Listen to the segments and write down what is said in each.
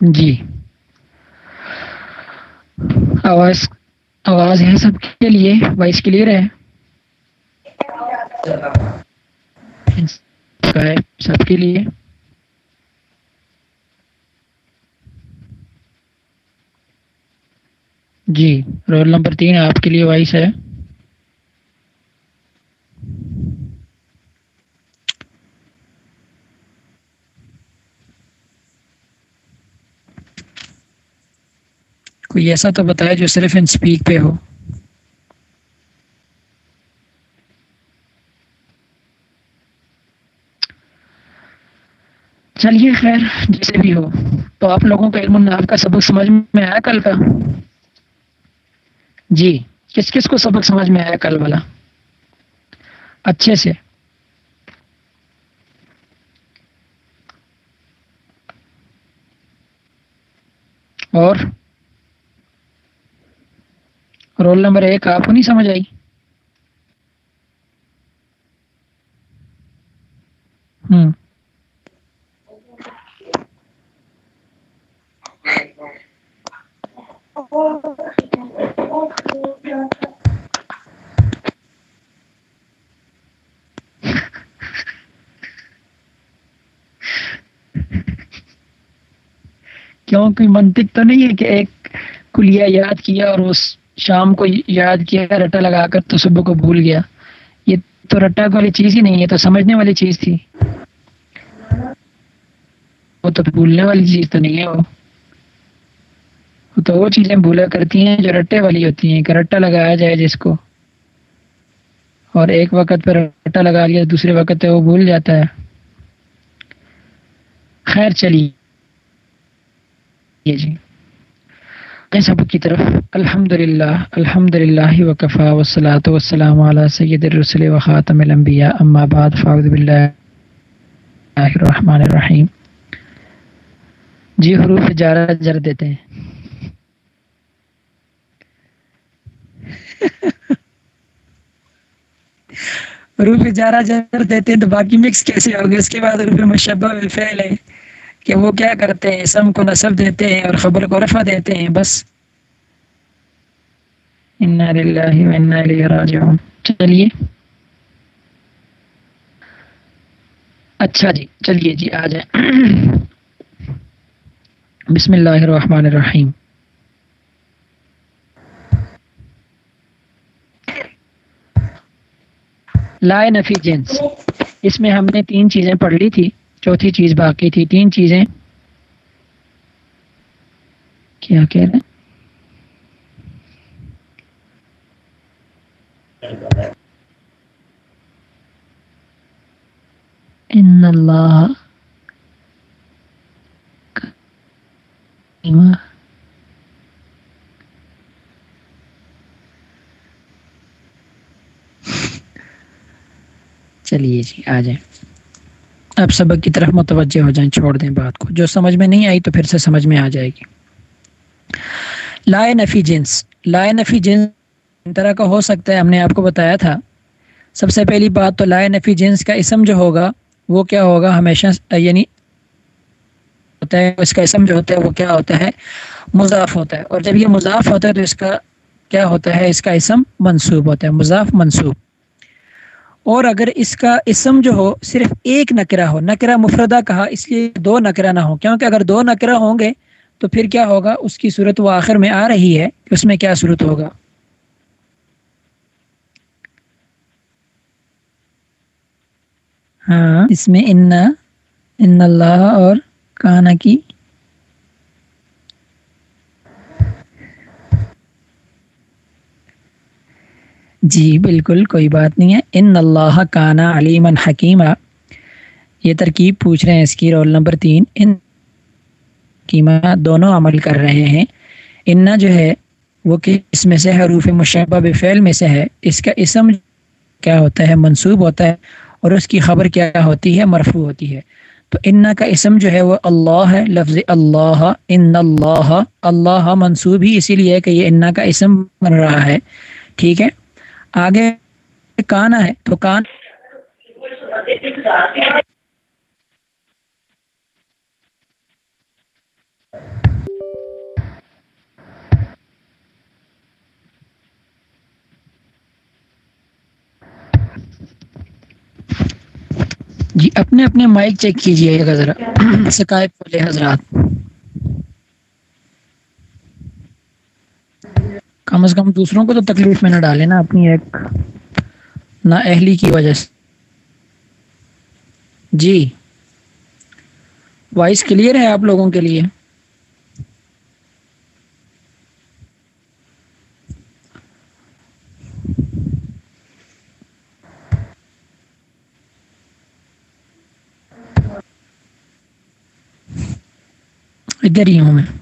جی۔ آواز آواز ہے سب کے لیے؟ وائس کلیئر ہے؟ سب کے لیے۔ جی رول نمبر تین آپ کے لیے وائس ہے۔ کوئی ایسا تو بتایا جو صرف ان سپیک پہ ہو۔ چلیے خیر، جیسے بھی ہو۔ تو آپ لوگوں کا علم الناف کا سبق سمجھ میں آیا کل کا؟ جی کس کس کو سبق سمجھ میں آیا کل والا؟ اچھے سے۔ اور؟ رول نمبر ایک آپ کو نہیں سمجھ آئی ہوں کیوں کوئی منطق تو نہیں ہے کہ ایک کلیا یاد کیا اور اس شام کو یاد کیا، رٹا لگا کر تو صبح کو بھول گیا۔ یہ تو رٹا والی چیز ہی نہیں ہے تو سمجھنے والی چیز تھی۔ وہ تو بھولنے والی چیز تو نہیں ہے وہ۔ تو وہ چیزیں بھولا کرتی ہیں جو رٹے والی ہوتی ہیں، کہ رٹا لگایا جائے جس کو۔ اور ایک وقت پہ رٹا لگا لیا، دوسرے وقت پہ وہ بھول جاتا ہے۔ خیر، چلیے۔ جی۔ سب کی طرف؟ الحمد للہ الحمد للہ وقفا وسلاۃ وسلام علیہ سید الرسل و وخاتم الانبیاء، اما بعد، فاعوذ باللہ الرحمن الرحیم۔ جی حروف جارہ جر دیتے ہیں۔ حروف جارہ جر دیتے ہیں تو باقی مکس کیسے ہوگے اس کے بعد حروف مشبہ فعل ہے۔ کہ وہ کیا کرتے ہیں؟ اسم کو نصب دیتے ہیں اور خبر کو رفع دیتے ہیں، بس۔ راجعون۔ چلیے۔ اچھا جی چلیے جی آ جائیں۔ بسم اللہ الرحمن الرحیم۔ لائے نفی جنس۔ اس میں ہم نے تین چیزیں پڑھ لی تھی۔ چوتھی چیز باقی تھی، تین چیزیں۔ کیا کہہ رہے ان اللہ چلیے جی آ جائیں۔ اب سبق کی طرف متوجہ ہو جائیں، چھوڑ دیں بات کو۔ جو سمجھ میں نہیں آئی تو پھر سے سمجھ میں آ جائے گی۔ لائے نفی جنس۔ لائے نفی جنس طرح کا ہو سکتا ہے، ہم نے آپ کو بتایا تھا۔ سب سے پہلی بات تو لائے نفی جنس کا اسم جو ہوگا، وہ کیا ہوگا؟ ہمیشہ یعنی ہوتا ہے، اس کا اسم جو ہوتا ہے، وہ کیا ہوتا ہے؟ مضاف ہوتا ہے۔ اور جب یہ مضاف ہوتا ہے تو اس کا کیا ہوتا ہے؟ اس کا اسم منصوب ہوتا ہے، مضاف منصوب۔ اور اگر اس کا اسم جو ہو صرف ایک نکرا ہو نکرا مفردہ کہا، اس لیے دو نکرا نہ ہو کیونکہ اگر دو نکرا ہوں گے تو پھر کیا ہوگا؟ اس کی صورت وہ آخر میں آ رہی ہے کہ اس میں کیا صورت ہوگا؟ ہاں اس میں ان ان اللہ اور کہانا کی جی بالکل، کوئی بات نہیں ہے۔ ان اللہ کانا علیم حکیمہ یہ ترکیب پوچھ رہے ہیں اس کی، رول نمبر تین۔ ان حکیمہ دونوں عمل کر رہے ہیں۔ انا جو ہے، وہ کس میں سے حروف مشبہ بفعل میں سے ہے۔ اس کا اسم کیا ہوتا ہے؟ منصوب ہوتا ہے۔ اور اس کی خبر کیا ہوتی ہے؟ مرفوع ہوتی ہے۔ تو انا کا اسم جو ہے، وہ اللہ ہے۔ لفظ اللہ، ان اللہ اللہ منصوب ہی اسی لیے کہ یہ انا کا اسم بن رہا ہے۔ ٹھیک ہے؟ آگے کانا ہے تو کان جی اپنے اپنے مائک چیک کیجیے گا ذرا۔ سکائب والے حضرات۔ کم از کم دوسروں کو تو تکلیف میں نہ ڈالے نا، اپنی ایک نہ اہلی کی وجہ سے۔ جی۔ وائس کلیئر ہے آپ لوگوں کے لیے؟ ادھر ہی ہوں میں۔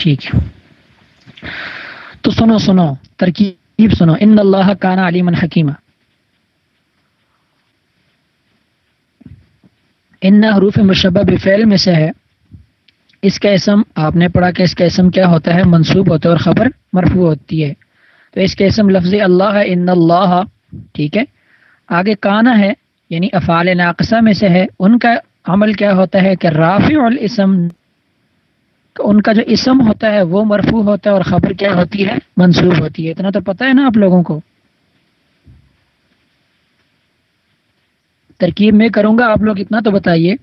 ٹھیک۔ ہے تو سنو سنو، ترکیب سنو۔ ان اللہ کانا علی من حکیمہ۔ ان حروف مشبہ بفعل میں سے ہے۔ اس کا اسم آپ نے پڑھا کہ اس کا اسم کیا ہوتا ہے؟ منصوب ہوتا ہے اور خبر مرفوع ہوتی ہے۔ تو اس کا اسم لفظ اللہ ہے، ان اللہ۔ ٹھیک ہے۔ آگے کانا ہے یعنی افعال ناقصہ میں سے ہے۔ ان کا عمل کیا ہوتا ہے کہ رافع الاسم ان کا جو اسم ہوتا ہے وہ مرفوع ہوتا ہے اور خبر کیا ہوتی ہے؟ منصوب ہوتی ہے۔ اتنا تو پتہ ہے نا آپ لوگوں کو؟ ترکیب میں کروں گا، آپ لوگ اتنا تو بتائیے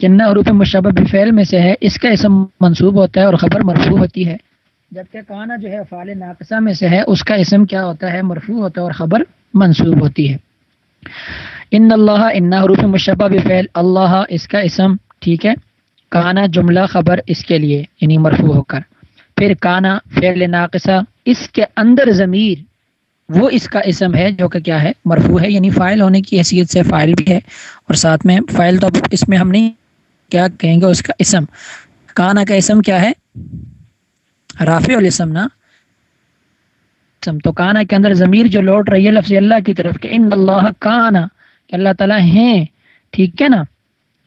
کہ نہ عروف مشبہ بفعل میں سے ہے، اس کا اسم منصوب ہوتا ہے اور خبر مرفوع ہوتی ہے۔ جبکہ کانا جو ہے فعال ناقصہ میں سے ہے، اس کا اسم کیا ہوتا ہے؟ مرفوع ہوتا ہے اور خبر منصوب ہوتی ہے۔ ان اللہ، ان حروف مشبہ بفعل اللہ اس کا اسم، ٹھیک ہے؟ کانا جملہ خبر اس کے لیے یعنی مرفوع ہو کر۔ پھر کانا فعل ناقصہ، اس کے اندر ضمیر، وہ اس کا اسم ہے جو کہ کیا ہے؟ مرفوع ہے یعنی فائل ہونے کی حیثیت سے فائل بھی ہے۔ اور ساتھ میں فائل تو اب اس میں ہم نہیں کیا کہیں گے، اس کا اسم۔ کانا کا اسم کیا ہے؟ رافع الاسم نا۔ تو کانا کے اندر ضمیر جو لوٹ رہی ہے لفظ اللہ کی طرف کہ ان اللہ کانا، کہ اللہ تعالیٰ ہیں، ٹھیک ہے نا؟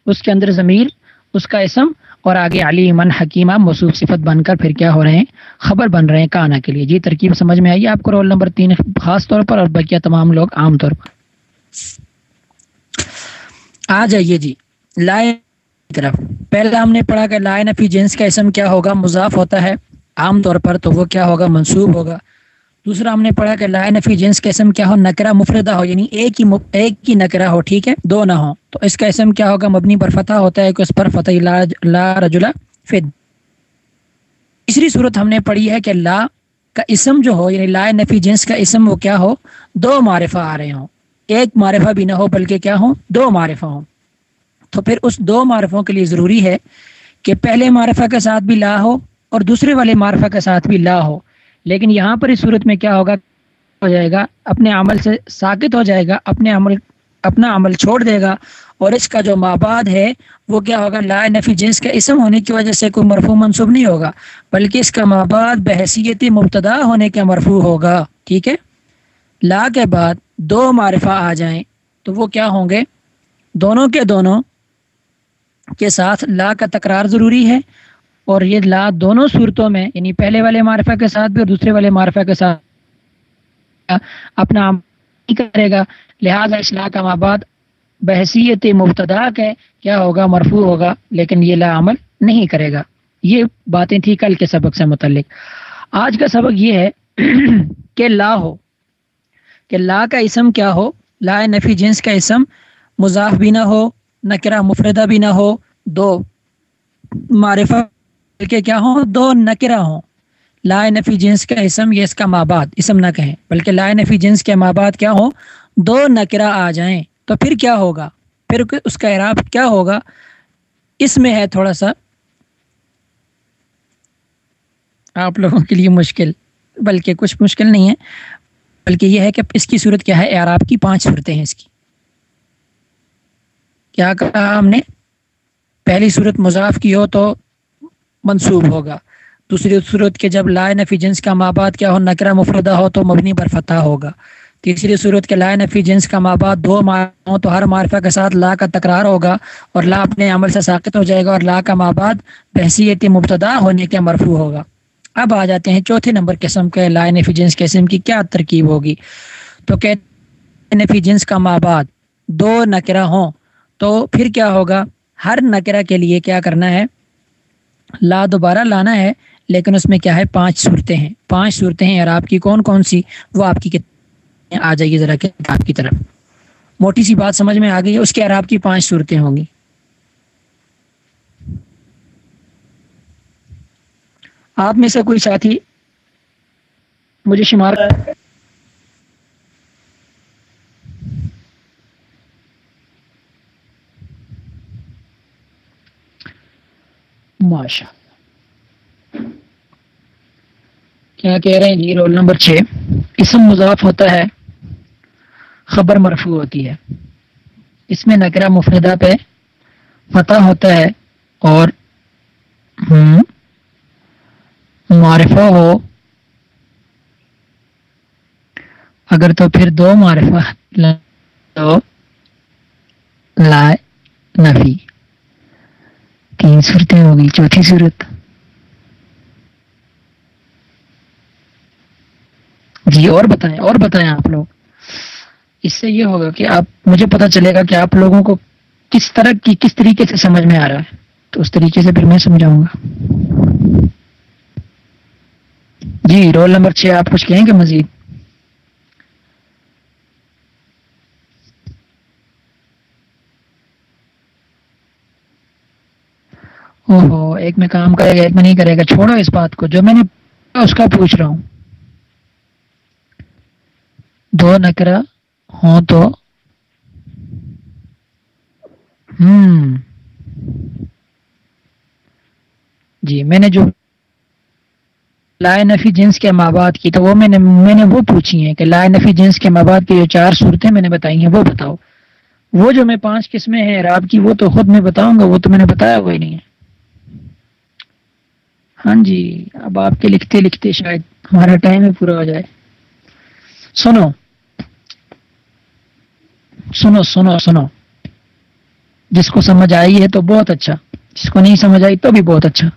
اس کے اندر ضمیر اس کا اسم اور آگے علی من حکیمہ موصوف صفت بن کر پھر کیا ہو رہے ہیں؟ خبر بن رہے ہیں کانا کے لیے۔ جی ترکیب سمجھ میں آئیے آپ کو رول نمبر تین خاص طور پر اور بقیہ تمام لوگ عام طور پر۔ آ جائیے جی لائے طرف۔ پہلے ہم نے پڑھا کہ لائے نفی جنس کا اسم کیا ہوگا؟ مضاف ہوتا ہے عام طور پر تو وہ کیا ہوگا؟ منصوب ہوگا۔ دوسرا ہم نے پڑھا کہ لا نفی جنس کا اسم کیا ہو نکرا مفردہ ہو یعنی ایک ہی ایک کی نکرا ہو ٹھیک ہے؟ دو نہ ہو تو اس کا اسم کیا ہوگا؟ مبنی پر فتح ہوتا ہے کہ اس پر فتح لا, لا رجلا فد۔ تیسری صورت ہم نے پڑھی ہے کہ لا کا اسم جو ہو یعنی لا نفی جنس کا اسم وہ کیا ہو؟ دو معرفہ آ رہے ہوں۔ ایک معرفہ بھی نہ ہو بلکہ کیا ہوں؟ دو معرفہ ہوں۔ تو پھر اس دو معرفوں کے لیے ضروری ہے کہ پہلے معرفہ کے ساتھ بھی لا ہو اور دوسرے والے معرفہ کے ساتھ بھی لا ہو۔ لیکن یہاں پر اس صورت میں کیا ہوگا؟ ہو جائے گا، اپنے عمل سے ساکت ہو جائے گا، اپنے عمل، اپنا عمل چھوڑ دے گا اور اس کا جو ماباد ہے، وہ کیا ہوگا؟ لا نفی جنس کا اسم ہونے کی وجہ سے کوئی مرفوع منصوب نہیں ہوگا، بلکہ اس کا ماباد بحثیت مبتدا ہونے کا مرفوع ہوگا، ٹھیک ہے؟ لا کے بعد دو معرفہ آ جائیں تو وہ کیا ہوں گے؟ دونوں کے دونوں کے ساتھ لا کا تکرار ضروری ہے اور یہ لا دونوں صورتوں میں یعنی پہلے والے معرفہ کے ساتھ بھی اور دوسرے والے معرفہ کے ساتھ اپنا کرے گا۔ لہذا اس لا کا ماباد بحثیت مبتدا کے کیا ہوگا، مرفوع ہوگا، لیکن یہ لا عمل نہیں کرے گا۔ یہ باتیں تھی کل کے سبق سے متعلق۔ آج کا سبق یہ ہے کہ لا ہو۔ کہ لا کا اسم کیا ہو؟ لا نفی جنس کا اسم مضاف بھی نہ ہو نکرہ مفردہ بھی نہ ہو۔ دو معرفہ بلکہ کیا ہوں؟ دو نکرا ہوں۔ لا نفی جنس کا اسم، یہ اس کا ماباد اسم نہ کہیں۔ بلکہ لا نفی جنس کے ماباد کیا ہوں؟ دو نکرا آ جائیں۔ تو پھر کیا ہوگا؟ پھر اس کا اعراب کیا ہوگا؟ اس میں ہے تھوڑا سا۔ آپ لوگوں کے لیے مشکل، بلکہ کچھ مشکل نہیں ہے۔ بلکہ یہ ہے کہ اس کی صورت کیا ہے؟ اعراب کی پانچ صورتیں ہیں اس کی۔ کیا کہا ہم نے؟ پہلی صورت مضاف کی ہو تو منصوب ہوگا۔ دوسری صورت کے جب لائے نفی جنس کا ماباد کیا ہو، نکرہ مفردہ ہو تو مبنی پر فتح ہوگا۔ تیسری صورت کے لائے نفی جنس کا ماباد دو ہو تو ہر معرفہ کے ساتھ لا کا تکرار ہوگا اور لا اپنے عمل سے ساقط ہو جائے گا اور لا کا ماباد بحثیت مبتدا ہونے کے مرفوع ہوگا۔ اب آ جاتے ہیں چوتھے نمبر قسم کے لائے نفی جنس قسم کی کیا ترکیب ہوگی۔ تو کہ نفی جنس کا ماباد دو نکرہ ہوں تو پھر کیا ہوگا؟ ہر نکرہ کے لیے کیا کرنا ہے؟ لا دوبارہ لانا ہے، لیکن اس میں کیا ہے، پانچ صورتیں ہیں۔ پانچ صورتیں ہیں، اور آپ کی کون کون سی؟ وہ آپ کی آ جائیے ذرا کتاب کی طرف۔ موٹی سی بات سمجھ میں آ گئی ہے اس کے عراب کی پانچ صورتیں ہوں گی۔ آپ میں سے کوئی ساتھی مجھے شمار ماشا کیا کہہ رہے ہیں جی؟ رول نمبر چھ۔ اسم مضاف ہوتا ہے، خبر مرفوع ہوتی ہے۔ اس میں نکرا مفردہ پہ فتح ہوتا ہے اور معرفہ ہو۔ اگر تو پھر دو معرفہ لائے نفی۔ تین صورتیں ہوگی چوتھی صورت جی اور بتائیں اور بتائیں آپ لوگ اس سے یہ ہوگا کہ آپ مجھے پتا چلے گا کہ آپ لوگوں کو کس طرح کی کس طریقے سے سمجھ میں آ رہا ہے تو اس طریقے سے پھر میں سمجھاؤں گا جی رول نمبر چھ آپ کچھ کہیں گے مزید ہاں۔ او ہو ایک میں کام کرے گا، ایک میں نہیں کرے گا، چھوڑو اس بات کو۔ جو میں نے اس کا پوچھ رہا ہوں۔ دو نکرا ہوں تو۔ ہوں جی میں نے جو لائے نفی جنس کے مابعد کی، تو وہ میں نے میں نے وہ پوچھی ہیں کہ لائے نفی جنس کے مابعد کی جو چار صورتیں میں نے بتائی ہیں، وہ بتاؤ۔ وہ جو میں پانچ قسمیں ہیں راب کی، وہ تو خود میں بتاؤں گا، وہ تو میں نے بتایا ہوا ہی نہیں ہے۔ ہاں جی اب آپ کے لکھتے لکھتے شاید ہمارا ٹائم ہی پورا ہو جائے۔ سنو۔ سنو سنو سنو۔ جس کو سمجھ آئی ہے تو بہت اچھا۔ جس کو نہیں سمجھ آئی تو بھی بہت اچھا۔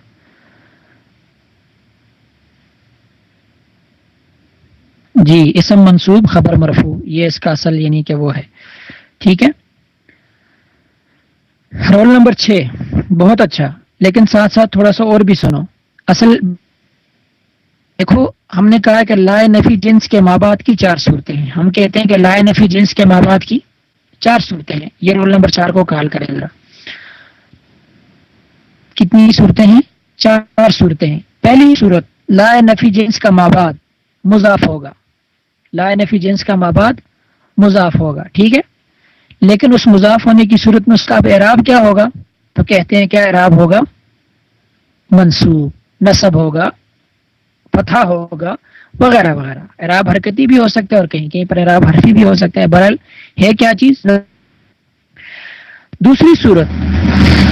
جی اسم منصوب خبر مرفو یہ اس کا اصل یعنی کہ وہ ہے۔ ٹھیک ہے؟ رول نمبر چھ۔ بہت اچھا۔ لیکن ساتھ ساتھ تھوڑا سا اور بھی سنو۔ اصل دیکھو، ہم نے کہا کہ لائے نفی جنس کے ماں باپ کی چار صورتیں ہیں۔ ہم کہتے ہیں کہ لائے نفی جنس کے ماں باپ کی چار صورتیں ہیں۔ یہ رول نمبر چار کو کال کرے گا کتنی صورتیں ہیں؟ چار صورتیں ہیں۔ پہلی صورت، لائے نفی جنس کا ماں باپ مضاف ہوگا۔ لائے نفی جنس کا ماں باپ مضاف ہوگا، ٹھیک ہے؟ لیکن اس مضاف ہونے کی صورت میں اس کا اعراب کیا ہوگا؟ تو کہتے ہیں کیا اعراب ہوگا منصوب نصب ہوگا فتح ہوگا، وغیرہ وغیرہ۔ اعراب حرکتی بھی ہو سکتا ہے اور کہیں کہیں پر اعراب حرفی بھی ہو سکتا ہے برل ہے کیا چیز؟ دوسری صورت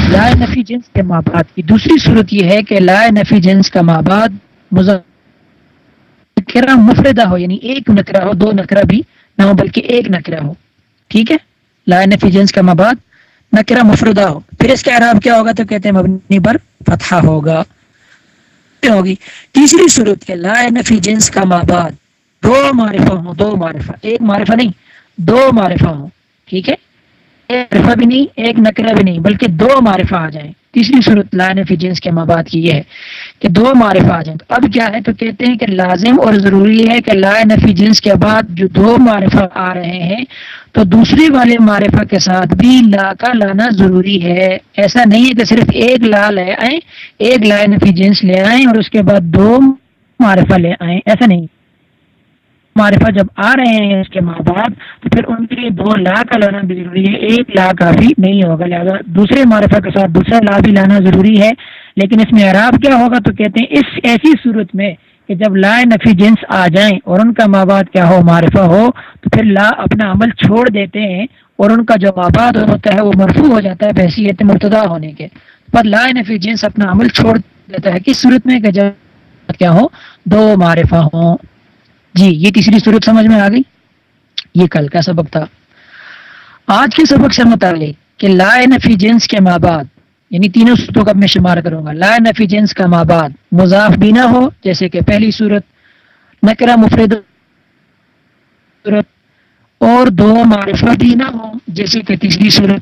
لائے نفی جنس کے ماں باپ کی۔ دوسری صورت یہ ہے کہ لائے نفی جنس کا ماں باپ نکرا مفردہ ہو یعنی ایک نکرا ہو، دو نکرا بھی نہ ہو، بلکہ ایک نکرا ہو۔ ٹھیک ہے؟ لائے نفی جنس کا ماں باپ نکرا مفردہ ہو۔ پھر اس کا اعراب کیا ہوگا؟ تو کہتے ہیں مبنی پر فتح ہوگا۔ ہوگی تیسری صورت کے لا نفی جنس کا ماں بعد دو معرفہ ہوں، دو معرفہ، ایک معرفہ نہیں، دو معرفہ ہوں، ٹھیک ہے؟ ایک معرفہ بھی نہیں، ایک نکرہ بھی نہیں، بلکہ دو معرفہ آ جائیں۔ تیسری صورت لائے نفی جنس کے ماں بعد کی یہ ہے کہ دو معرفہ آ جائیں۔ اب کیا ہے؟ تو کہتے ہیں کہ لازم اور ضروری ہے کہ لائے نفی جنس کے بعد جو دو معرفہ آ رہے ہیں، تو دوسرے والے معرفہ کے ساتھ بھی لا کا لانا ضروری ہے۔ ایسا نہیں ہے کہ صرف ایک لا لے آئیں، ایک لائے نفی جنس لے آئیں اور اس کے بعد دو معرفہ لے آئیں۔ ایسا نہیں۔ معرفہ جب آ رہے ہیں اس کے ماں باپ، تو پھر ان کے لیے دو لا کا لانا بھی ضروری ہے، ایک لا کافی نہیں ہوگا، لہٰذا دوسرے معرفہ کے ساتھ دوسرا لا بھی لانا ضروری ہے۔ لیکن اس میں عراب کیا ہوگا تو کہتے ہیں، اس ایسی صورت میں کہ جب لا نفی جنس آ جائیں اور ان کا ماں باپ کیا ہو، معرفہ ہو، تو پھر لا اپنا عمل چھوڑ دیتے ہیں اور ان کا جو ماں باپ ہوتا ہے وہ مرفوع ہو جاتا ہے بحثیت مرتدا ہونے کے۔ پر لا نفی جنس اپنا عمل چھوڑ دیتا ہے۔ کس صورت میں کہ جب کیا ہو، دو معرفہ ہوں۔ جی یہ تیسری صورت سمجھ میں آ گئی۔ یہ کل کا سبق تھا۔ آج کے سبق سے متعلق کہ لا نفی جنس کے ماں باپ یعنی تینوں صورتوں کا میں شمار کروں گا۔ لا نفی جنس کا ماں باپ مضاف بھی نہ ہو، جیسے کہ پہلی صورت نکرا مفرد صورت، اور دو معرفہ بھی نہ ہو جیسے کہ تیسری صورت۔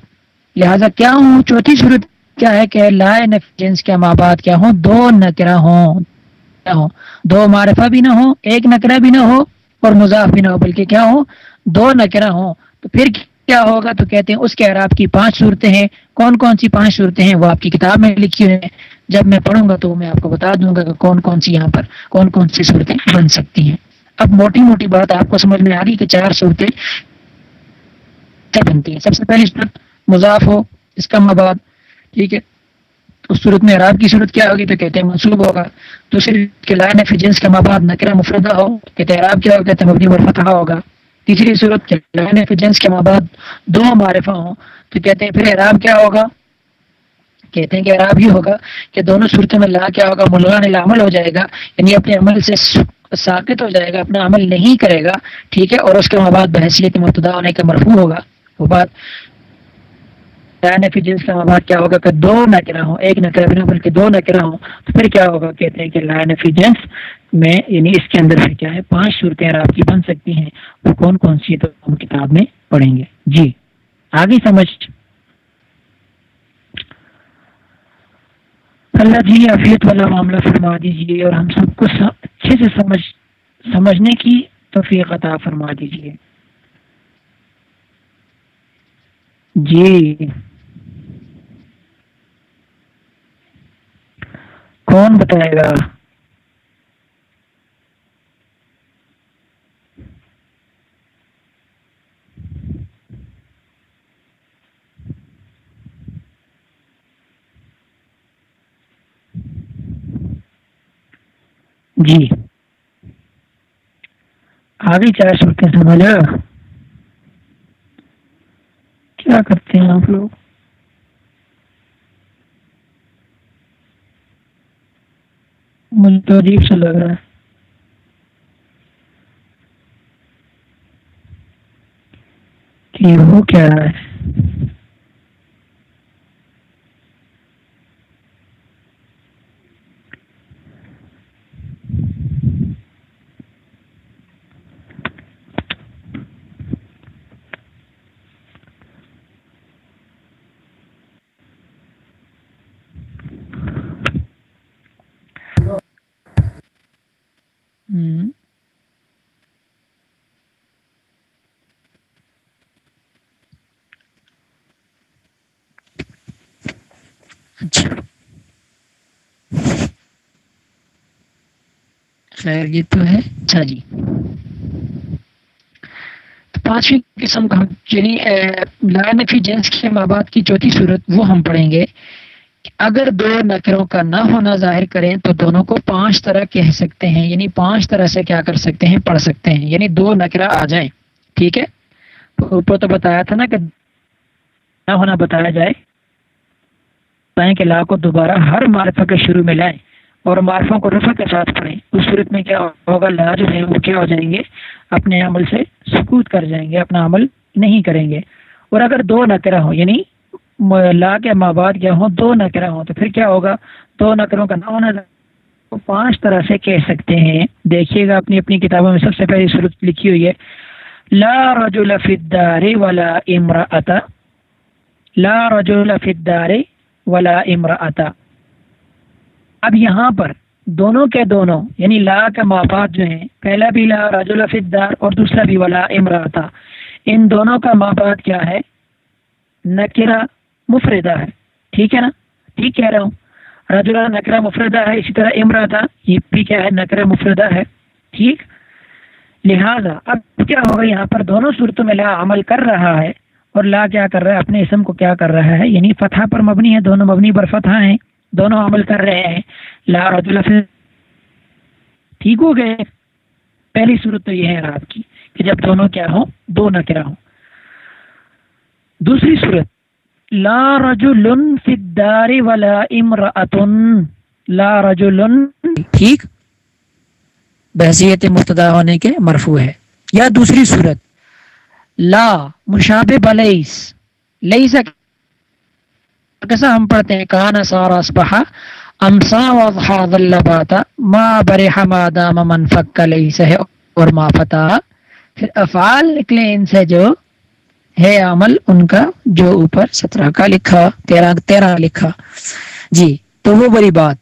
لہذا کیا ہوں؟ چوتھی صورت کیا ہے کہ لا نفی جنس کے ماں باپ کیا ہوں؟ دو نکرا ہوں۔ ہو دو معرفہ بھی نہ ہو ایک نکرا بھی نہ ہو اور مضاف بھی نہ ہو، بلکہ کیا ہو دو نکرا ہوں۔ تو پھر کیا ہوگا؟ تو کہتے ہیں اس کے عراب کی پانچ صورتیں ہیں۔ کون کون سی پانچ صورتیں ہیں؟ وہ آپ کی کتاب میں لکھی ہوئی ہیں۔ جب میں پڑھوں گا تو میں آپ کو بتا دوں گا کہ کون کون سی یہاں پر کون کون سی صورتیں بن سکتی ہیں۔ اب موٹی موٹی بات آپ کو سمجھ میں آ رہی کہ چار صورتیں بنتی ہیں؟ سب سے پہلی صورت مضاف ہو، اس کا مباد، ٹھیک ہے؟ اس صورت میں عراب کی صورت کیا ہوگی تو کہتے ہیں منصوب ہوگا۔ دوسری کے لائن فجنس کا مباد نکرا مفردہ ہو، کہتے ہیں عراب کیا ہوگا، کہتے ہیں مبنی ورفتہ ہوگا۔ تیسری صورت کے لائن فجنس کے مباد دو معرفہ ہوں، تو کہتے ہیں پھر عراب کیا ہوگا؟ کہتے ہیں کہ عراب یہ ہوگا کہ دونوں صورتوں میں لا کیا ہوگا، ملغان عمل ہو جائے گا یعنی اپنے عمل سے ساکت ہو جائے گا، اپنا عمل نہیں کرے گا، ٹھیک ہے، اور اس کے مباد بحثیت مبتدا ہونے کا مرفوع ہوگا۔ وہ بات فی جنس کا مباد کیا ہوگا کہ دو نہ ہوں، ایک نہ بنا بلکہ دو نہ ہوں، تو پھر کیا ہوگا؟ کہتے ہیں کہ لائن فی جنس میں یعنی اس کے اندر سے کیا ہے؟ پانچ صورتیں آپ کی بن سکتی ہیں۔ وہ کون کون سی تو ہم کتاب میں پڑھیں گے۔ جی۔ آگے سمجھ۔ اللہ جی عافیت والا معاملہ فرما دیجیے اور ہم سب کو اچھے سے سمجھ سمجھنے کی توفیق عطا فرما دیجیے جی۔ کون بتائے گا؟ جی۔ آگے چار سوتے سمجھا کیا کرتے ہیں آپ لوگ؟ مجھے تو عجیب سا لگ رہا ہے۔ کہ وہ کیا ہے؟ خیر یہ تو ہے۔ اچھا جی۔ پانچویں قسم کا یعنی لا نفی جنس کے ماں باپ کی چوتھی صورت وہ ہم پڑھیں گے اگر دو نکروں کا نہ ہونا ظاہر کریں تو دونوں کو پانچ طرح کہہ سکتے ہیں۔ یعنی پانچ طرح سے کیا کر سکتے ہیں؟ پڑھ سکتے ہیں۔ یعنی دو نکرا آ جائیں۔ ٹھیک ہے؟ اوپر تو بتایا تھا نا کہ نہ ہونا بتایا جائے۔ کہ لا کو دوبارہ ہر معرفہ کے شروع میں لائیں۔ اور معرفوں کو رفع کے ساتھ پڑھیں۔ اس صورت میں کیا ہوگا؟ لا جو ہے وہ کیا ہو جائیں گے؟ اپنے عمل سے سکوت کر جائیں گے، اپنا عمل نہیں کریں گے۔ اور اگر دو نکرا ہوں یعنی لا کے ماں بعد کیا ہوں، دو نکرا ہوں، تو پھر کیا ہوگا؟ دو نکروں کا نہ ہونا پانچ طرح سے کہہ سکتے ہیں۔ دیکھیے گا، اپنی اپنی کتابوں میں سب سے پہلی صورت لکھی ہوئی ہے۔ لا رجل فی الدار ولا امرأة لا رجل فی الدار ولا امرأة اب یہاں پر دونوں کے دونوں یعنی لا کا مافات جو ہیں، پہلا بھی لا راج الفدار اور دوسرا بھی ولا، امراتا۔ ان دونوں کا مافات کیا ہے؟ نکرا مفردہ ہے۔ ٹھیک ہے نا؟ ٹھیک کہہ رہا ہوں۔ راج اللہ نکرا مفردہ ہے، اسی طرح امراتا، یہ بھی کیا ہے؟ نکرا مفردہ ہے۔ ٹھیک؟ لہذا اب کیا ہوگا؟ یہاں پر دونوں صورتوں میں لا عمل کر رہا ہے، اور لا کیا کر رہا ہے؟ اپنے اسم کو کیا کر رہا ہے؟ یعنی فتح پر مبنی ہے، دونوں مبنی پر فتح ہیں۔ دونوں عمل کر رہے ہیں۔ لا رجل ٹھیک ہو گئے۔ پہلی صورت تو یہ ہے رات کی کہ جب دونوں کیا ہوں، دو نہ کرا ہوں۔ دوسری صورت۔ لا رجل فی الدار ولا امرأت لا رجل ٹھیک۔ بحثیت مبتدا ہونے کے مرفوع ہے۔ یا دوسری صورت۔ لا مشابہ بلیس لیس کیسا ہم پڑھتے ہیں کہاں سارا اسبحا امسا وضحا ذلباتا ما برح ما دام من فک لیس ہے اور ما فتا پھر افعال نکلے ان سے جو ہے عمل ان کا جو اوپر سترہ کا لکھا تیرہ تیرہ لکھا جی تو وہ بڑی بات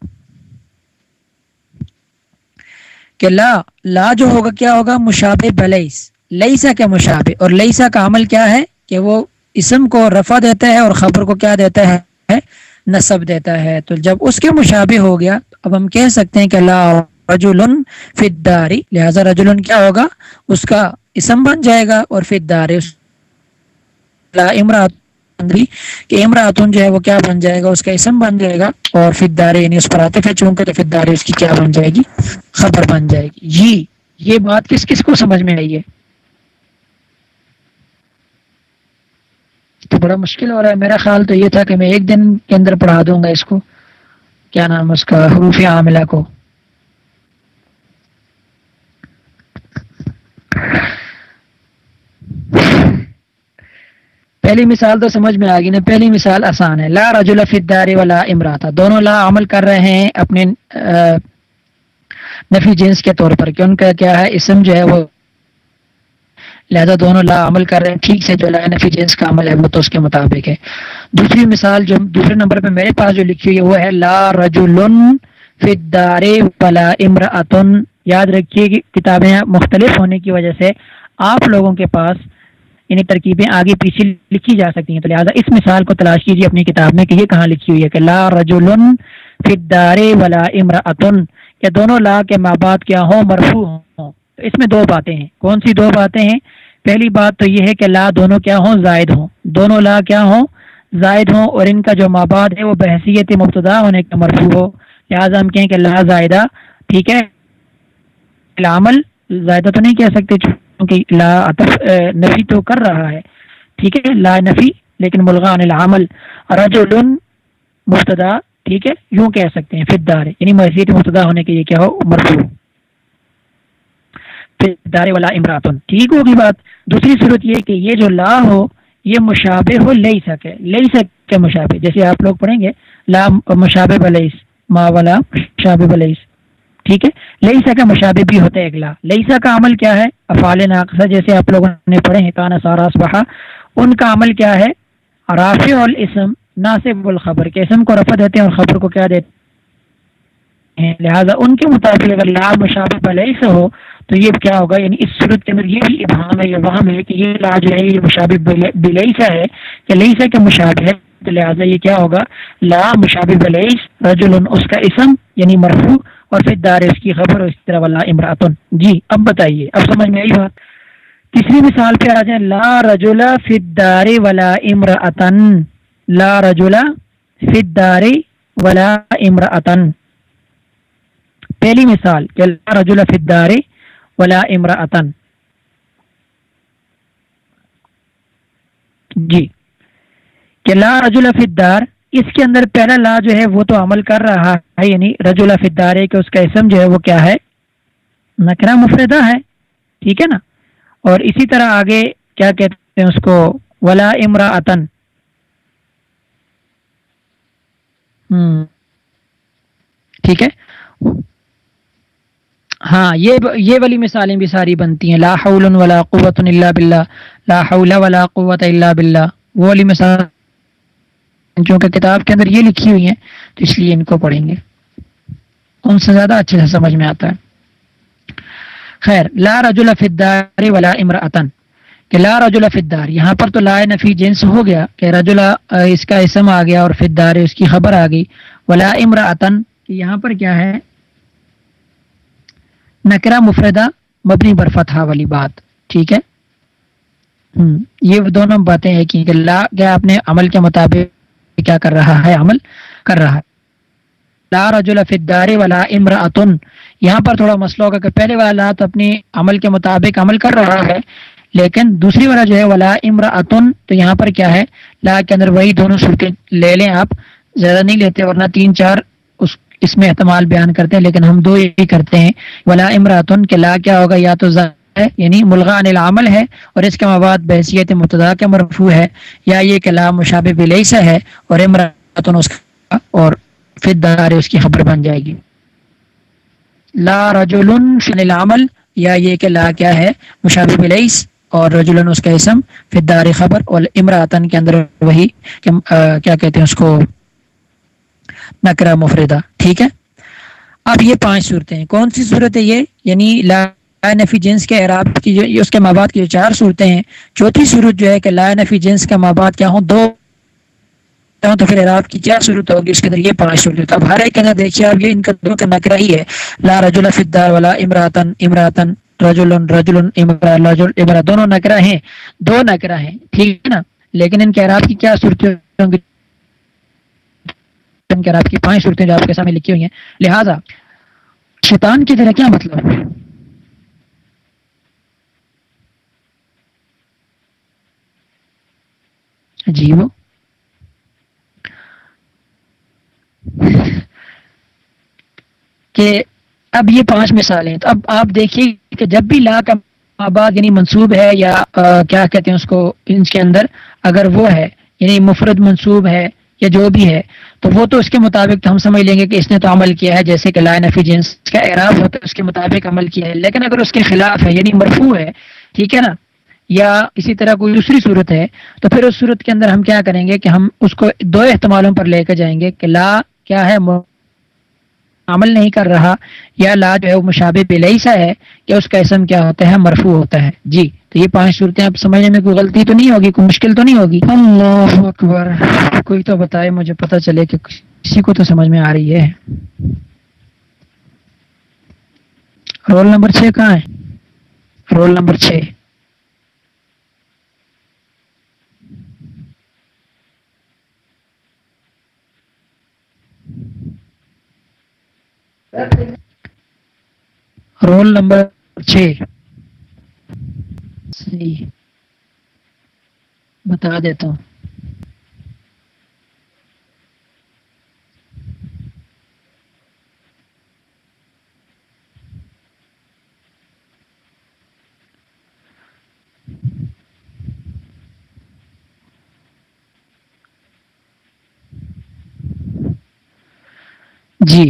کہ لا لا جو ہوگا کیا ہوگا مشابہ بلیس لئیسا کے مشابہ اور لئیسا کا عمل کیا ہے کہ وہ اسم کو رفع دیتا ہے اور خبر کو کیا دیتا ہے؟ نصب دیتا ہے۔ تو جب اس کے مشابہ ہو گیا اب ہم کہہ سکتے ہیں کہ لا رجل فداری لہذا رجل کیا ہوگا؟ اس کا اسم بن جائے گا اور فدار لا امراط کہ امراطن جو ہے وہ کیا بن جائے گا؟ اس کا اسم بن جائے گا اور فدار یعنی اس پر آتے چونکہ فدار اس کی کیا بن جائے گی؟ خبر بن جائے گی۔ جی یہ بات کس کس کو سمجھ میں آئی ہے؟ تو بڑا مشکل ہو رہا ہے میرا خیال تو یہ تھا کہ میں ایک دن کے اندر پڑھا دوں گا اس کو۔ کیا نام اس کا؟ حروف عاملہ کو۔ پہلی مثال تو سمجھ میں آ گئی نا، پہلی مثال آسان ہے۔ لا رجل فدار ولا امراتا۔ دونوں لا عمل کر رہے ہیں اپنے نفی جنس کے طور پر کہ ان کا کیا ہے، اسم جو ہے وہ لہذا دونوں لا عمل کر رہے ہیں۔ ٹھیک سے جو لا نفی جنس کا عمل ہے، وہ تو اس کے مطابق ہے۔ دوسری مثال جو دوسرے نمبر پہ میرے پاس جو لکھی ہوئی ہے، وہ ہے لا رجل فدار ولا یاد رکھیے کہ کتابیں مختلف ہونے کی وجہ سے آپ لوگوں کے پاس یعنی ترکیبیں آگے پیچھے لکھی جا سکتی ہیں۔ تو لہٰذا اس مثال کو تلاش کیجیے اپنی کتاب میں کہ یہ کہاں لکھی ہوئی ہے کہ لا رجل فدار ولا امراۃن کہ دونوں لا کے ماں باپ کیا ہوں مرفو ہوں۔ اس میں دو باتیں ہیں۔ کون سی دو باتیں ہیں؟ پہلی بات تو یہ ہے کہ لا دونوں کیا ہوں؟ زائد ہوں۔ دونوں لا کیا ہوں؟ زائد ہوں اور ان کا جو ماں ہے وہ بحثیت مبتدا ہونے کا مرفو ہو۔ لہٰذا ہم کہیں کہ لا زائدہ، ٹھیک ہے؟ لامل زائدہ تو نہیں کہہ سکتے کیونکہ لا عطف نفی تو کر رہا ہے۔ ٹھیک ہے؟ لا نفی، لیکن ملغان العمل۔ رجل مبتدا، ٹھیک ہے؟ یوں کہہ سکتے ہیں فدار یعنی محیط مبتدا ہونے کے یہ کیا ہو؟ مرفوع۔ فدار والا امراتن۔ ٹھیک ہوگی بات۔ دوسری صورت یہ کہ یہ جو لا ہو، یہ مشابہ ہو لئی سکے لئی سکے مشابہ، جیسے آپ لوگ پڑھیں گے، لا مشابہ بلیس ما والا مشابہ بلیس ٹھیک ہے؟ لئیسا کا مشابہ بھی ہوتا ہے اگلا لئیسا کا عمل کیا ہے؟ افعال ناقصہ، جیسے آپ لوگوں نے پڑھے ہیں کانا ساراس بہا ان کا عمل کیا ہے؟ رافع الاسم، ناصب الخبر۔ کے اسم کو رفع دیتے ہیں اور خبر کو کیا دیتے ہیں۔ لہٰذا ان کے مطابق اگر لا مشابہ لئیس ہو، تو یہ کیا ہوگا؟ یعنی اس صورت کے اندر یہ بھی ابہام ہے، یہ وہم ہے کہ یہ لا جو ہے، یہ مشابہ بلیسا ہے کہ لئیسا کے مشابہ ہے۔ تو لہٰذا یہ کیا ہوگا؟ لا مشابہ بلیس رجل اس کا اسم یعنی مرفوع، اور پھر دار اس کی خبر اور اس طرح والا امراطن جی اب بتائیے، اب سمجھ میں آئی بات؟ تیسری مثال پہ آ جائیں۔ لا رجولا فدار ولا امراطن لا رجولا فدار ولا امراطن پہلی مثال، کہ لا رجولا فدار ولا امراطن جی کہ لا رجولا فدار اس کے اندر پہلا لا جو ہے وہ تو عمل کر رہا ہے یعنی رج الفدارے کہ اس کا اسم جو ہے وہ کیا ہے؟ نکرا مفردہ ہے، ٹھیک ہے نا؟ اور اسی طرح آگے کیا کہتے ہیں اس کو؟ ولا امرا اتن ٹھیک ہے؟ ہاں یہ یہ والی مثالیں بھی ساری بنتی ہیں. لا حول ولا قوت الا باللہ. لا حول ولا قوت الا باللہ. وہ والی مثال چونکہ کتاب کے اندر یہ لکھی ہوئی ہیں، تو اس لیے ان کو پڑھیں گے. ان سے زیادہ اچھے سے سمجھ میں آتا ہے. خیر، لا رجل فدار ولا امراطن کہ لا رجل فدار یہاں پر تو لا نفی جنس ہو گیا کہ رجلا اس کا اسم آ گیا اور فدار اس کی خبر آ گئی. ولا امراطن کہ یہاں پر کیا ہے؟ نکرا مفردہ مبنی برفتہ والی بات، ٹھیک ہے؟ یہ دونوں باتیں ہیں کہ لا کیا اپنے عمل کے مطابق کیا کر رہا ہے، عمل کر رہا ہے۔ لا رجل فدار ولا امراطن یہاں پر تھوڑا مسئلہ ہوگا کہ پہلے والا تو اپنی عمل کے مطابق عمل کر رہا ہے، لیکن دوسری والا جو ہے ولا امراطن تو یہاں پر کیا ہے؟ لا کے اندر وہی دونوں صورتیں لے لیں آپ، زیادہ نہیں لیتے، ورنہ تین چار اس میں احتمال بیان کرتے ہیں، لیکن ہم دو ہی کرتے ہیں۔ ولا امراطن کہ لا، کیا ہوگا، یا تو ہے یعنی ملغا عن العمل ہے، اور اس کا مواد بحثیت متدا کے مرفوع ہے، یا یہ کلام مشابہ بلیسا ہے، اور امراطن اس کا، اور فدار اس کی خبر بن جائے گی۔ لا رجل فن العمل، یا یہ کہ لا کیا ہے، مشابہ بلیس اور رجلن اس کا اسم فدار خبر، اور امراطن کے اندر وہی کیا کہتے ہیں اس کو نکرہ مفردہ ٹھیک ہے؟ اب یہ پانچ صورتیں ہیں۔ کون سی صورت ہے یہ؟ یعنی لا نفی جنس کے اعراب کی جو اس کے مابعد کی جو چار صورتیں ہیں، چوتھی صورت جو ہے کہ لا نفی جنس کا مابعد کیا ہوں؟ دو تو پھر اعراب کی کیا صورت ہوگی؟ اس کے اندر یہ پانچ صورت اب ہر ایک کے اندر دیکھیے، اب یہ ان کا دو کا نکرا ہی ہے۔ لا رجل فدار والا امراتن امراتن رجل رجل امرا رجل امرا، دونوں نکرا ہیں۔ دو نکرا ہیں، ٹھیک ہے نا؟ لیکن ان کے اعراب کی کیا صورت ہوں گی؟ کے اعراب کی پانچ صورتیں جو آپ کے سامنے لکھی ہوئی ہیں۔ لہذا، شیطان کی طرح کیا مطلب؟ ہے عجیب کہ اب یہ پانچ مثالیں تو اب آپ دیکھیے کہ جب بھی لا کا آباد یعنی منصوب ہے یا کیا کہتے ہیں اس کو اس کے اندر، اگر وہ ہے یعنی مفرد منصوب ہے یا جو بھی ہے، تو وہ تو اس کے مطابق تو ہم سمجھ لیں گے کہ اس نے تو عمل کیا ہے، جیسے کہ لا نفی جنس کا اعراب ہوتا ہے، اس کے مطابق عمل کیا ہے۔ لیکن اگر اس کے خلاف ہے یعنی مرفوع ہے، ٹھیک ہے نا؟ یا اسی طرح کوئی دوسری صورت ہے، تو پھر اس صورت کے اندر ہم کیا کریں گے کہ ہم اس کو دو احتمالوں پر لے کے جائیں گے کہ لا کیا ہے عمل نہیں کر رہا یا لا جو ہے وہ مشابہ بلئی سا ہے کہ اس کا اسم کیا ہوتا ہے؟ مرفوع ہوتا ہے۔ جی تو یہ پانچ صورتیں آپ سمجھنے میں کوئی غلطی تو نہیں ہوگی؟ کوئی مشکل تو نہیں ہوگی؟ اللہ اکبر۔ کوئی تو بتائے مجھے پتا چلے کہ کسی کو تو سمجھ میں آ رہی ہے۔ رول نمبر چھ کہاں ہے؟ رول نمبر چھ۔ رول نمبر چھ صحیح بتا دیتا ہوں جی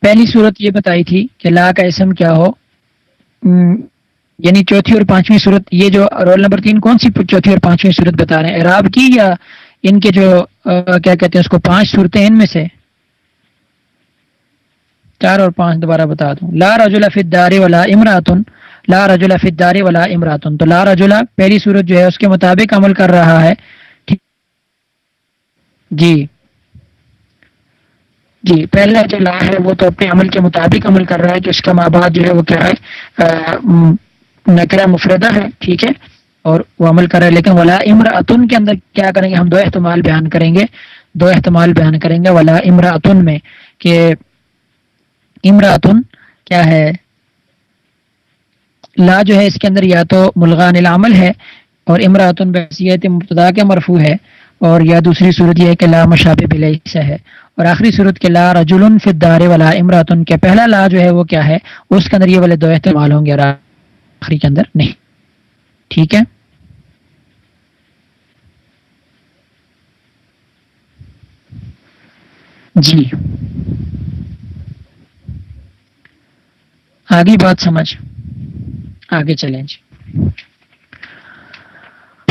پہلی صورت یہ بتائی تھی کہ لا کا اسم کیا ہو۔ یعنی چوتھی اور پانچویں صورت، یہ جو رول نمبر تین کون سی چوتھی اور پانچویں صورت بتا رہے ہیں؟ عراب کی یا ان کے جو کیا کہتے ہیں اس کو، پانچ صورتیں ان میں سے؟ چار اور پانچ دوبارہ بتا دوں۔ لا رجلا فدار ولا امراتن۔ لا رجلا فدار ولا امراتن۔ تو لا رجلا پہلی صورت جو ہے، اس کے مطابق عمل کر رہا ہے۔ جی۔ جی پہلا جو لا ہے وہ تو اپنے عمل کے مطابق عمل کر رہا ہے کہ اس کا ماں باپ جو ہے وہ کیا ہے؟ نکرا مفردہ ہے، ٹھیک ہے؟ اور وہ عمل کر رہا ہے، لیکن ولا امر اتن کے اندر کیا کریں گے؟ ہم دو احتمال بیان کریں گے۔ دو احتمال بیان کریں گے۔ ولا امر اتن میں کہ امراۃن کیا ہے؟ لا جو ہے اس کے اندر یا تو ملغان العمل ہے اور امراۃن بحثیت مبتدا کے مرفوع ہے۔ اور یا دوسری صورت یہ ہے کہ لا مشاب بلیسا ہے۔ اور آخری صورت کے لا رجل فدار ولا امراتن کے پہلا لا جو ہے وہ کیا ہے؟ اس کے اندر یہ والے دو احتمال ہوں گے اور آخری کے اندر نہیں۔ ٹھیک ہے؟ جی۔ آگے بات سمجھ۔ آگے چلیں جی۔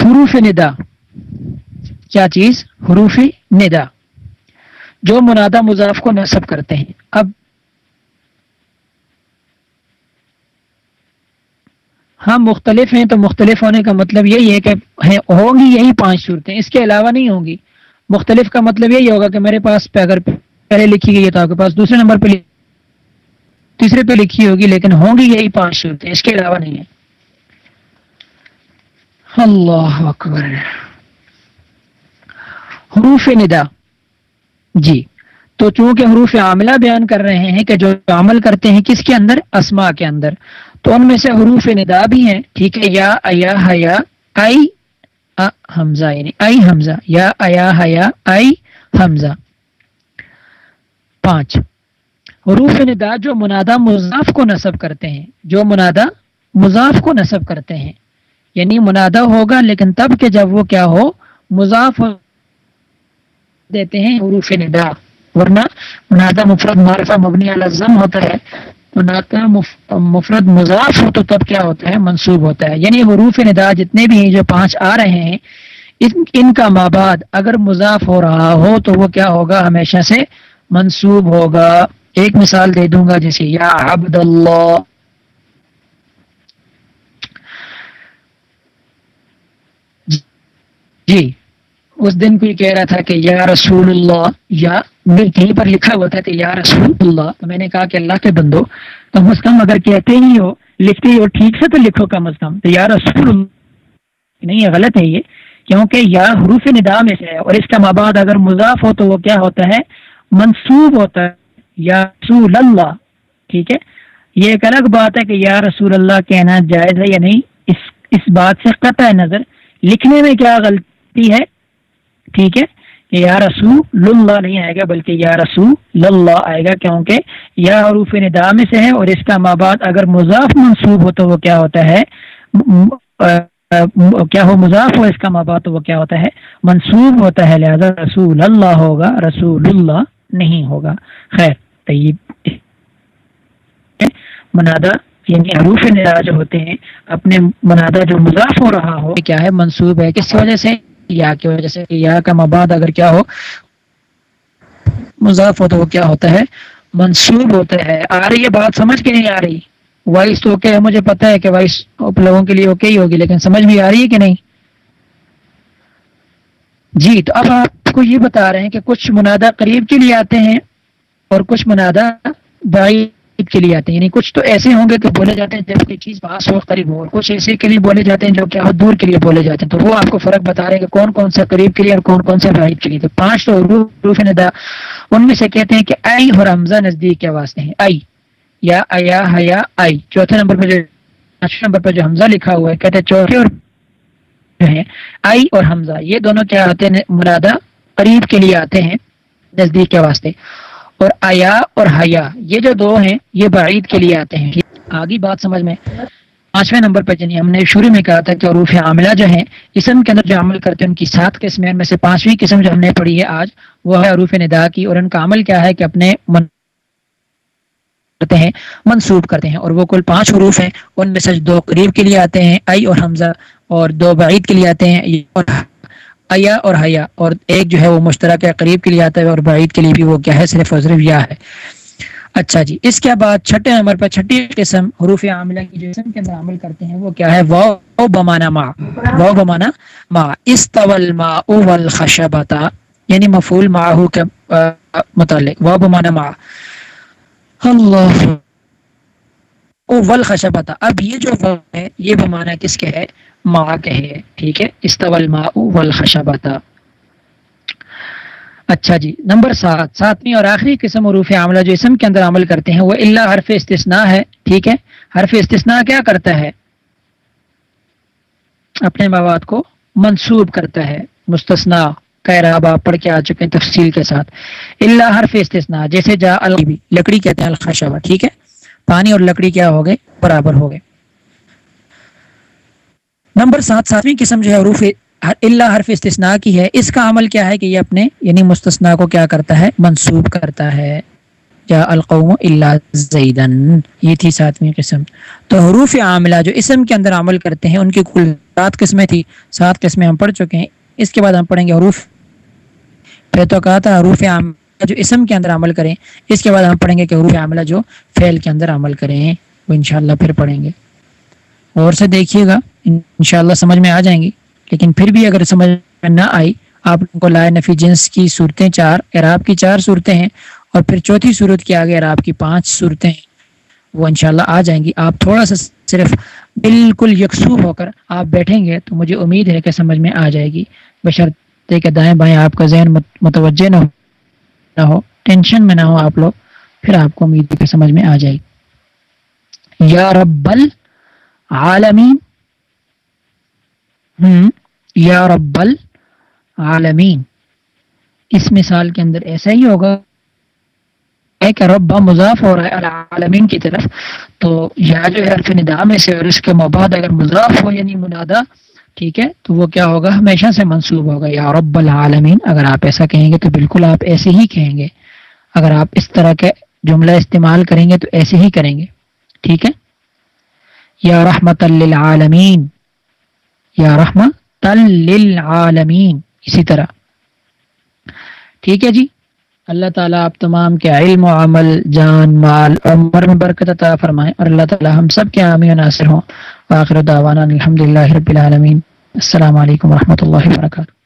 حروف ندا۔ کیا چیز؟ حروف ندا۔ جو منادہ مضاف کو نصب کرتے ہیں۔ اب ہم مختلف ہیں تو مختلف ہونے کا مطلب یہی ہے کہ ہوں گی یہی پانچ صورتیں۔ اس کے علاوہ نہیں ہوں گی۔ مختلف کا مطلب یہی ہوگا کہ میرے پاس پہ اگر پہلے لکھی گئی ہے تو آپ کے پاس دوسرے نمبر پہ تیسرے پہ لکھی ہوگی، لیکن ہوں گی یہی پانچ صورتیں۔ اس کے علاوہ نہیں ہے۔ اللہ اکبر۔ حروف ندا۔ جی۔ تو چونکہ حروف عاملہ بیان کر رہے ہیں کہ جو عمل کرتے ہیں کس کے اندر؟ اسما کے اندر۔ تو ان میں سے حروف ندا بھی ہیں۔ ٹھیک ہے، یا، ایا، حیا آئی حمزہ یعنی آئی حمزہ۔ یا، ایا، حیا آئی حمزہ۔ پانچ۔ حروف ندا جو منادا مضاف کو نصب کرتے ہیں۔ جو منادا مضاف کو نصب کرتے ہیں۔ یعنی منادا ہوگا لیکن تب کہ جب وہ کیا ہو؟ مضاف دیتے ہیں حروف ندا، ورنہ منادا مفرد معرفہ مبنی الزم ہوتا ہے منادا مفرد مضاف ہو تو تب کیا ہوتا ہے؟ منصوب ہوتا ہے۔ یعنی حروف ندا جتنے بھی ہیں جو پانچ آ رہے ہیں، ان کا ماباد اگر مضاف ہو رہا ہو تو وہ کیا ہوگا؟ ہمیشہ سے منصوب ہوگا۔ ایک مثال دے دوں گا جیسے یا عبد اللہ جی۔ اس دن کوئی کہہ رہا تھا کہ یا رسول اللہ، یا کہیں پر لکھا ہوا تھا کہ یا رسول اللہ، تو میں نے کہا کہ اللہ کے بندو کم از کم اگر کہتے ہی ہو، لکھتے ہی ہو، ٹھیک سے تو لکھو کم از کم، تو یا رسول اللہ۔ نہیں، یہ غلط ہے یہ، کیونکہ یا حروف ندا میں سے ہے، اور اس کا مباد اگر مضاف ہو تو وہ کیا ہوتا ہے؟ منصوب ہوتا ہے۔ یا رسول اللہ، ٹھیک ہے؟ یہ ایک الگ بات ہے کہ یا رسول اللہ کہنا جائز ہے یا نہیں۔ اس اس بات سے قطع نظر، لکھنے میں کیا غلطی ہے؟ ٹھیک ہے کہ یا رسول اللہ نہیں آئے گا بلکہ یا رسول اللہ آئے گا کیونکہ یا حروف ندا میں سے ہے اور اس کا ماباد اگر مضاف منصوب ہو تو وہ کیا ہوتا ہے؟ کیا ہو مضاف ہو اس کا ماباد تو وہ کیا ہوتا ہے؟ منصوب ہوتا ہے، لہذا رسول اللہ ہوگا، رسول اللہ نہیں ہوگا۔ خیر طیب منادہ یعنی حروف ندا جو ہوتے ہیں، اپنے منادہ جو مضاف ہو رہا ہو کیا ہے؟ منصوب ہے۔ کس وجہ سے؟ یا کی وجہ سے یا کا مباد اگر کیا ہو، مضاف ہو تو وہ کیا ہوتا ہے؟ منصوب ہوتا ہے۔ آ رہی ہے بات، سمجھ کے نہیں آ رہی۔ وائس تو اوکے ہے، مجھے پتا ہے کہ وائس لوگوں کے لیے اوکے ہی ہوگی، لیکن سمجھ بھی آ رہی ہے کہ نہیں؟ جی تو اب آپ کو یہ بتا رہے ہیں کہ کچھ منادہ قریب کے لیے آتے ہیں اور کچھ منادہ بائی کے لیے آتے ہیں۔ یعنی کچھ تو ایسے ہوں گے کہ بولے جاتے ہیں جب کوئی چیز پاس ہو قریب ہو اور کچھ ایسے کے لیے بولے جاتے ہیں جو کیا ہو دور کے لیے بولے جاتے ہیں۔ تو وہ آپ کو فرق بتا رہے ہیں کہ کون کون سا قریب کے لیے اور کون کون سا بعید کے لیے۔ تو پانچ تو روف ندا ان میں سے کہتے ہیں کہ آئی اور حمزہ نزدیک کے واسطے ہیں۔ آئی یا ایا حیا آئی۔ چوتھے نمبر پہ جو پانچویں نمبر پہ جو حمزہ لکھا ہوا ہے، کہتے ہیں چوتھے اور آئی اور حمزہ۔ یہ دونوں کیا آتے ہیں؟ مرادہ قریب کے لیے آتے ہیں، نزدیک کے واسطے اور آیا اور حیا۔ یہ جو دو ہیں، یہ بعید کے لیے آتے ہیں۔ آگی بات سمجھ میں؟ پانچویں نمبر پہ جنہیں ہم نے شروع میں کہا تھا کہ عروف عاملہ جو ہیں، اسم کے اندر جو عمل کرتے ہیں، ان کی سات قسمیں میں سے پانچویں قسم جو ہم نے پڑھی ہے آج، وہ ہے عروف ندا کی۔ اور ان کا عمل کیا ہے کہ اپنے من کرتے ہیں، منسوب کرتے ہیں۔ اور وہ کل پانچ حروف ہیں، ان میں سے دو قریب کے لیے آتے ہیں آئی اور حمزہ، اور دو بعید کے لیے آتے ہیں۔ اور ایا اور حیا اور ایک جو ہے وہ مشترک ہے قریب کے لیے آتا ہے اور بعید کے لیے بھی وہ کیا ہے، صرف اور صرف یا ہے۔ اچھا جی اس کے بعد چھٹے نمبر پر چھٹی قسم، حروف عاملہ کی جو اسم کے اندر عمل کرتے ہیں، وہ کیا ہے؟ وہ بمانا ما وہ بمانا ما استول ما اول خشبتا یعنی مفول ماہو کے متعلق۔ وہ بمانا ما اللہ اول خشبتا۔ اب یہ جو ہے، یہ بمانا کس کے ہے؟ ما کہے ٹھیک ہے؟ استول ما والخشبتا اچھا جی نمبر سات، ساتویں اور آخری قسم عروف عاملہ جو اسم کے اندر عمل کرتے ہیں، وہ اللہ حرف استثناء ہے، ٹھیک ہے؟ حرف استثناء کیا کرتا ہے؟ اپنے مواد کو منسوب کرتا ہے مستثنا کہراب پڑھ کے آ چکے ہیں تفصیل کے ساتھ۔ اللہ حرف استثناء، جیسے جا البی لکڑی کہتے ہیں الخشبہ ٹھیک ہے؟ پانی اور لکڑی کیا ہو گئے؟ برابر ہو گئے۔ نمبر سات، ساتویں قسم جو ہے عروف اللہ حرف استثناء کی ہے۔ اس کا عمل کیا ہے کہ یہ اپنے یعنی مستثنا کو کیا کرتا ہے؟ منسوب کرتا ہے۔ یا القوم اللہ زیدن۔ یہ تھی ساتویں قسم۔ تو حروف عاملہ جو اسم کے اندر عمل کرتے ہیں، ان کی کل سات قسمیں تھی سات قسمیں ہم پڑھ چکے ہیں۔ اس کے بعد ہم پڑھیں گے حروف۔ پھر تو کہا تھا حروف عاملہ۔ جو اسم کے اندر عمل کریں، اس کے بعد ہم پڑھیں گے کہ حروف عاملہ جو فعل کے اندر عمل کریں وہ انشاءاللہ پھر پڑھیں گے۔ اور سے دیکھیے گا، انشاءاللہ سمجھ میں آ جائیں گی، لیکن پھر بھی اگر سمجھ میں نہ آئی، آپ کو لائے نفی جنس کی صورتیں چار عراب کی چار صورتیں ہیں اور پھر چوتھی صورت کے آگے عراب کی پانچ صورتیں ہیں، وہ انشاءاللہ آ جائیں گی۔ آپ تھوڑا سا صرف بالکل یکسو ہو کر آپ بیٹھیں گے تو مجھے امید ہے کہ سمجھ میں آ جائے گی۔ بشرطے کہ دائیں بائیں آپ کا ذہن متوجہ نہ ہو۔ نہ ہو، ٹینشن میں نہ ہو، آپ لوگ پھر آپ کو امید ہے سمجھ میں آ جائے گی۔ یا رب العالمین ہوں یا رب العالمین اس مثال کے اندر ایسا ہی ہوگا کہ رب مضاف ہو رہا ہے العالمین کی طرف۔ تو یا جو ہے ندا میں سے اور اس کے مباد اگر مضاف ہو یعنی منادا ٹھیک ہے؟ تو وہ کیا ہوگا؟ ہمیشہ سے منسوب ہوگا، یا رب العالمین۔ اگر آپ ایسا کہیں گے تو بالکل آپ ایسے ہی کہیں گے۔ اگر آپ اس طرح کے جملہ استعمال کریں گے تو ایسے ہی کریں گے۔ ٹھیک ہے؟ یا رحمت للعالمین۔ یا رحمت للعالمین۔ اسی طرح۔ ٹھیک ہے جی؟ اللہ تعالیٰ آپ تمام کے علم و عمل، جان، مال عمر میں برکت عطا فرمائیں اور اللہ تعالیٰ ہم سب کے عامی و ناصر ہوں۔ آخر دعوانا الحمدللہ رب العالمین۔ السلام علیکم ورحمۃ اللہ وبرکاتہ۔